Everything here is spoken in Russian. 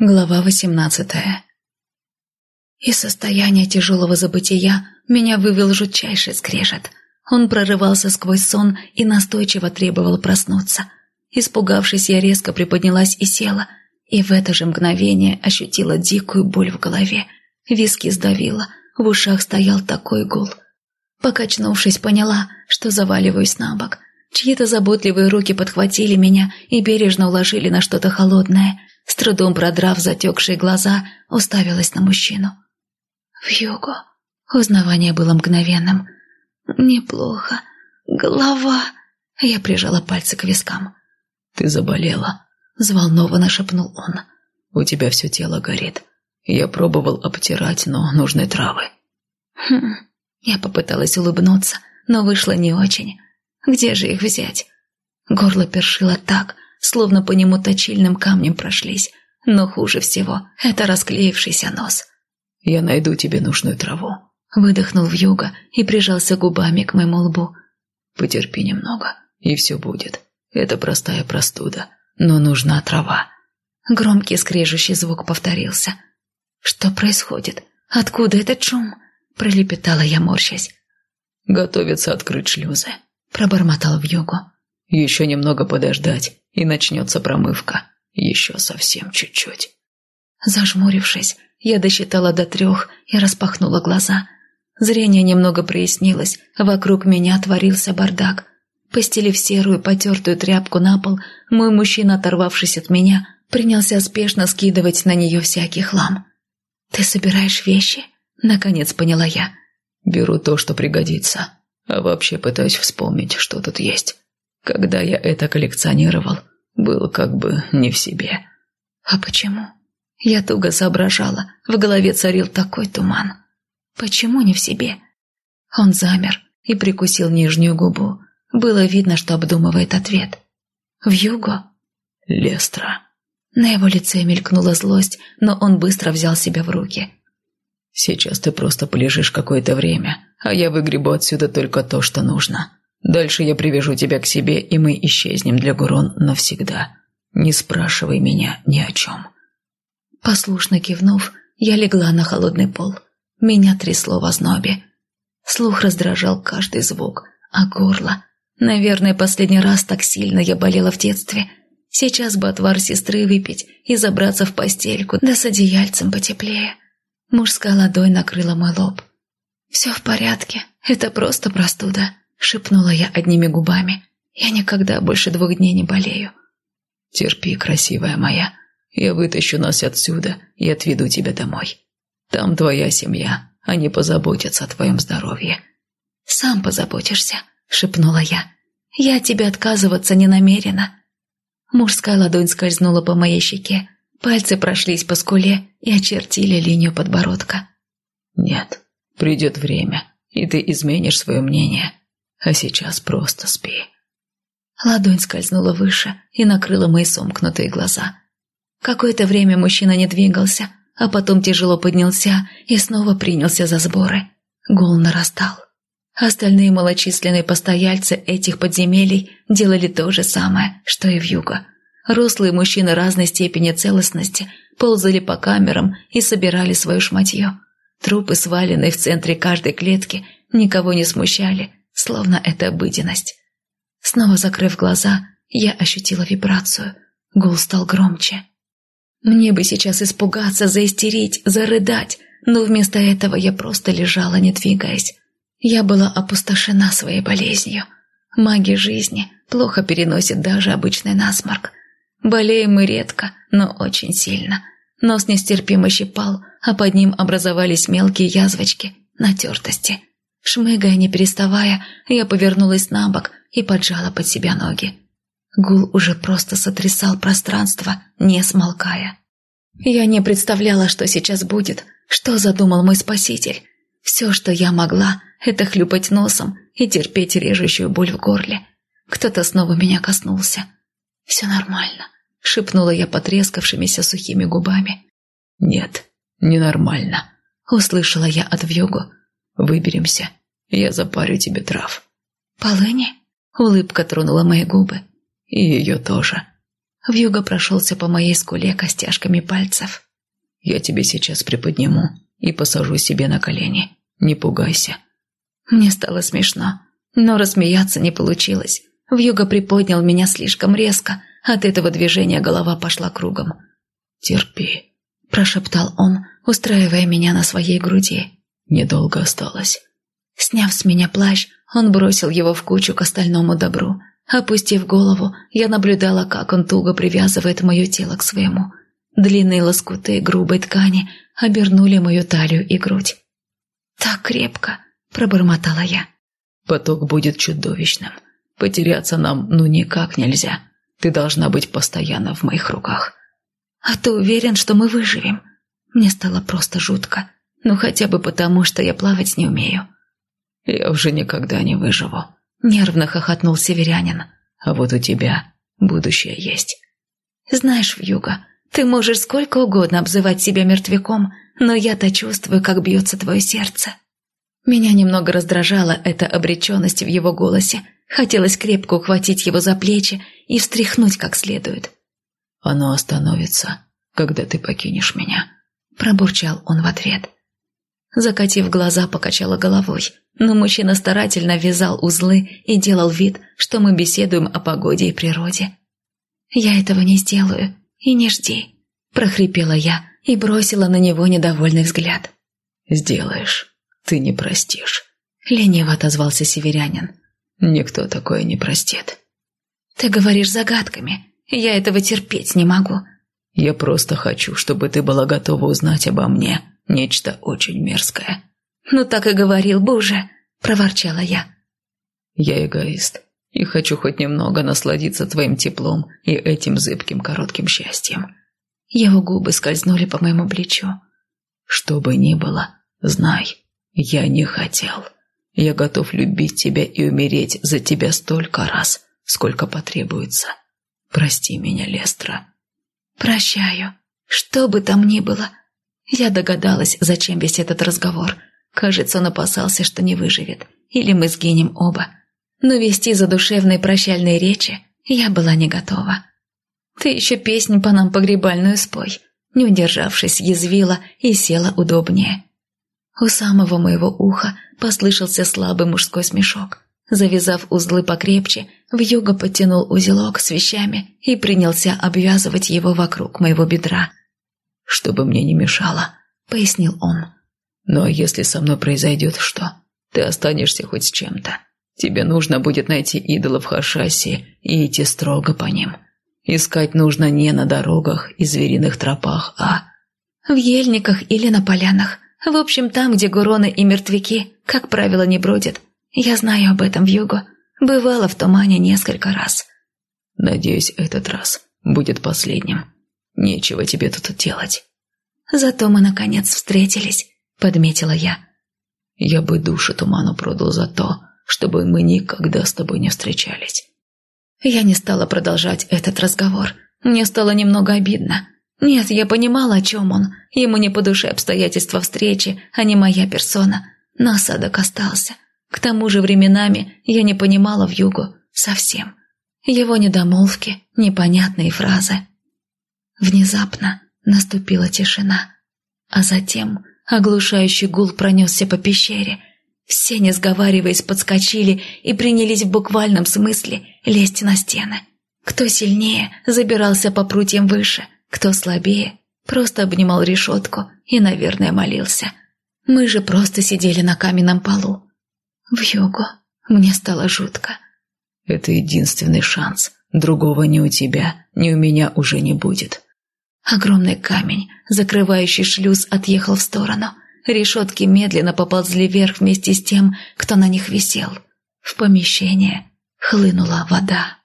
Глава восемнадцатая Из состояния тяжелого забытия меня вывел жутчайший скрежет. Он прорывался сквозь сон и настойчиво требовал проснуться. Испугавшись, я резко приподнялась и села, и в это же мгновение ощутила дикую боль в голове. Виски сдавило, в ушах стоял такой гул. Покачнувшись, поняла, что заваливаюсь на бок. Чьи-то заботливые руки подхватили меня и бережно уложили на что-то холодное – с трудом продрав затекшие глаза, уставилась на мужчину. В югу. Узнавание было мгновенным. «Неплохо. Голова...» Я прижала пальцы к вискам. «Ты заболела», — взволнованно шепнул он. «У тебя все тело горит. Я пробовал обтирать, но нужны травы». «Хм...» Я попыталась улыбнуться, но вышло не очень. «Где же их взять?» Горло першило так, словно по нему точильным камнем прошлись. Но хуже всего – это расклеившийся нос. «Я найду тебе нужную траву», – выдохнул в юго и прижался губами к моему лбу. «Потерпи немного, и все будет. Это простая простуда, но нужна трава». Громкий скрежущий звук повторился. «Что происходит? Откуда этот шум?» – пролепетала я, морщась. «Готовится открыть шлюзы», – пробормотал в югу. «Еще немного подождать, и начнется промывка. Еще совсем чуть-чуть. Зажмурившись, я досчитала до трех и распахнула глаза. Зрение немного прояснилось, вокруг меня творился бардак. Постелив серую потертую тряпку на пол, мой мужчина, оторвавшись от меня, принялся спешно скидывать на нее всякий хлам. «Ты собираешь вещи?» – наконец поняла я. «Беру то, что пригодится, а вообще пытаюсь вспомнить, что тут есть. Когда я это коллекционировал, был как бы не в себе. А почему? Я туго соображала, в голове царил такой туман. Почему не в себе? Он замер и прикусил нижнюю губу. Было видно, что обдумывает ответ. В юго? Лестра. На его лице мелькнула злость, но он быстро взял себя в руки. «Сейчас ты просто полежишь какое-то время, а я выгребу отсюда только то, что нужно. Дальше я привяжу тебя к себе, и мы исчезнем для Гурон навсегда. Не спрашивай меня ни о чем». Послушно кивнув, я легла на холодный пол. Меня трясло в ознобе. Слух раздражал каждый звук, а горло... Наверное, последний раз так сильно я болела в детстве. Сейчас бы отвар сестры выпить и забраться в постельку, да с одеяльцем потеплее. Мужская ладонь накрыла мой лоб. «Все в порядке, это просто простуда», шепнула я одними губами. Я никогда больше двух дней не болею. Терпи, красивая моя. Я вытащу нас отсюда и отведу тебя домой. Там твоя семья, они позаботятся о твоем здоровье. Сам позаботишься, шепнула я. Я от тебя отказываться не намерена. Мужская ладонь скользнула по моей щеке. Пальцы прошлись по скуле и очертили линию подбородка. «Нет, придет время, и ты изменишь свое мнение. А сейчас просто спи». Ладонь скользнула выше и накрыла мои сомкнутые глаза. Какое-то время мужчина не двигался, а потом тяжело поднялся и снова принялся за сборы. Гул нарастал. Остальные малочисленные постояльцы этих подземелий делали то же самое, что и в юго. Рослые мужчины разной степени целостности ползали по камерам и собирали свое шматье. Трупы, сваленные в центре каждой клетки, никого не смущали, словно это обыденность. Снова закрыв глаза, я ощутила вибрацию. Гул стал громче. Мне бы сейчас испугаться, заистерить, зарыдать, но вместо этого я просто лежала, не двигаясь. Я была опустошена своей болезнью. Маги жизни плохо переносят даже обычный насморк. Болеем мы редко, но очень сильно. Нос нестерпимо щипал, а под ним образовались мелкие язвочки, натертости. Шмыгая, не переставая, я повернулась на бок и поджала под себя ноги. Гул уже просто сотрясал пространство, не смолкая. Я не представляла, что сейчас будет, что задумал мой спаситель. Все, что я могла, это хлюпать носом и терпеть режущую боль в горле. Кто-то снова меня коснулся. «Все нормально», — шепнула я потрескавшимися сухими губами. «Нет, ненормально», — услышала я от вьюгу. «Выберемся я запарю тебе трав». «Полыни?» — улыбка тронула мои губы. «И ее тоже». Вьюга прошелся по моей скуле костяшками пальцев. «Я тебе сейчас приподниму и посажу себе на колени. Не пугайся». Мне стало смешно, но рассмеяться не получилось. Вьюга приподнял меня слишком резко, от этого движения голова пошла кругом. «Терпи», – прошептал он, устраивая меня на своей груди. «Недолго осталось». Сняв с меня плащ, он бросил его в кучу к остальному добру. Опустив голову, я наблюдала, как он туго привязывает мое тело к своему. Длинные лоскуты грубой ткани обернули мою талию и грудь. «Так крепко!» – пробормотала я. «Поток будет чудовищным. Потеряться нам ну никак нельзя. Ты должна быть постоянно в моих руках». «А ты уверен, что мы выживем?» Мне стало просто жутко. Ну, хотя бы потому, что я плавать не умею. «Я уже никогда не выживу», — нервно хохотнул северянин. «А вот у тебя будущее есть». «Знаешь, Вьюга, ты можешь сколько угодно обзывать себя мертвяком, но я-то чувствую, как бьется твое сердце». Меня немного раздражала эта обреченность в его голосе. Хотелось крепко ухватить его за плечи и встряхнуть как следует. «Оно остановится, когда ты покинешь меня», – пробурчал он в ответ. Закатив глаза, покачала головой, но мужчина старательно вязал узлы и делал вид, что мы беседуем о погоде и природе. «Я этого не сделаю, и не жди», – прохрипела я и бросила на него недовольный взгляд. «Сделаешь, ты не простишь», – лениво отозвался северянин. «Никто такое не простит». «Ты говоришь загадками, я этого терпеть не могу». «Я просто хочу, чтобы ты была готова узнать обо мне нечто очень мерзкое». «Ну так и говорил бы уже», – проворчала я. «Я эгоист и хочу хоть немного насладиться твоим теплом и этим зыбким коротким счастьем». Его губы скользнули по моему плечу. «Что бы ни было, знай, я не хотел. Я готов любить тебя и умереть за тебя столько раз, сколько потребуется. Прости меня, Лестра». «Прощаю. Что бы там ни было». Я догадалась, зачем весь этот разговор – Кажется, он опасался, что не выживет. Или мы сгинем оба. Но вести задушевные прощальные речи я была не готова. «Ты еще песню по нам погребальную спой», не удержавшись, язвила и села удобнее. У самого моего уха послышался слабый мужской смешок. Завязав узлы покрепче, вьюга подтянул узелок с вещами и принялся обвязывать его вокруг моего бедра. «Чтобы мне не мешало», — пояснил он. Но если со мной произойдет что, ты останешься хоть с чем-то. Тебе нужно будет найти идолов Хашаси и идти строго по ним. Искать нужно не на дорогах и звериных тропах, а... В ельниках или на полянах. В общем, там, где гуроны и мертвяки, как правило, не бродят. Я знаю об этом в югу. Бывала в тумане несколько раз. Надеюсь, этот раз будет последним. Нечего тебе тут делать. Зато мы, наконец, встретились. – подметила я. «Я бы душу туману продал за то, чтобы мы никогда с тобой не встречались». Я не стала продолжать этот разговор. Мне стало немного обидно. Нет, я понимала, о чем он. Ему не по душе обстоятельства встречи, а не моя персона. Но осадок остался. К тому же временами я не понимала в югу совсем. Его недомолвки, непонятные фразы. Внезапно наступила тишина. А затем Оглушающий гул пронесся по пещере. Все, не сговариваясь, подскочили и принялись в буквальном смысле лезть на стены. Кто сильнее, забирался по прутьям выше, кто слабее, просто обнимал решетку и, наверное, молился. Мы же просто сидели на каменном полу. В югу мне стало жутко. Это единственный шанс. Другого ни у тебя, ни у меня уже не будет. Огромный камень, закрывающий шлюз, отъехал в сторону. Решетки медленно поползли вверх вместе с тем, кто на них висел. В помещение хлынула вода.